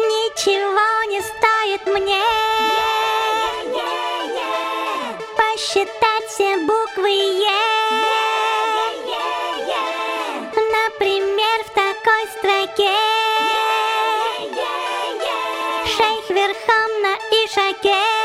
Ничего не стоит мне. Посчитать все буквы Е Например, в такой строке. Шейх верхом на ишаке.